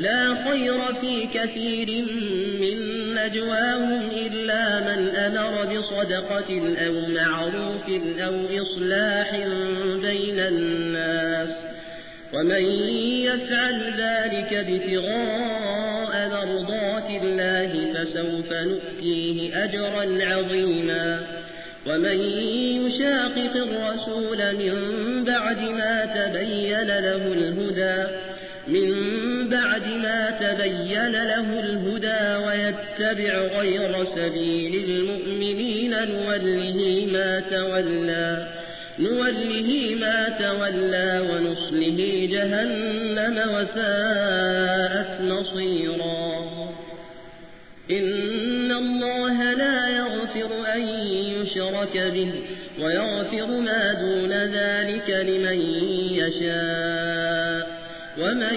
لا خير في كثير من نجواهم إلا من أمر بصدقة أو معروف أو إصلاح بين الناس ومن يفعل ذلك ابتغاء مرضات الله فسوف نؤتيه أجرا عظيما ومن يشاقق الرسول من بعد ما تبين له الهدى تبين له الهدى ويتبع غير سبيل المؤمنين نوله ما تولى نوله ما تولى ونصله جهنم وساءت مصيرا. إن الله لا يغفر أن يشرك به ويغفر ما دون ذلك لمن يشاء ومن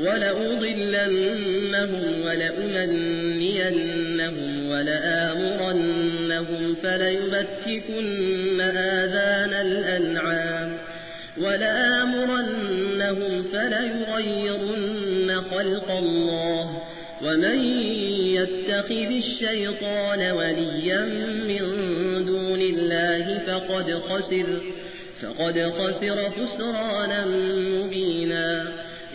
ولأضلنهم ولأمنينهم ولآمرنهم فليبتكن آذان الأنعام ولآمرنهم فليغيرن خلق الله ومن يتخذ الشيطان وليا من دون الله فقد خسر فقد خسر خسرانا مبينا